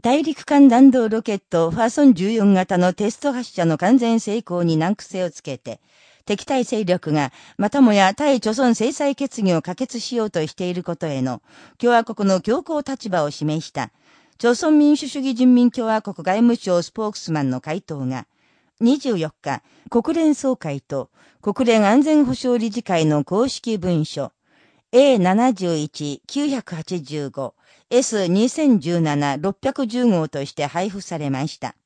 大陸間弾道ロケットファーソン14型のテスト発射の完全成功に難癖をつけて、敵対勢力がまたもや対貯村制裁決議を可決しようとしていることへの共和国の強硬立場を示した、朝鮮民主主義人民共和国外務省スポークスマンの回答が、24日、国連総会と国連安全保障理事会の公式文書、A71-985 S2017-610 号として配布されました。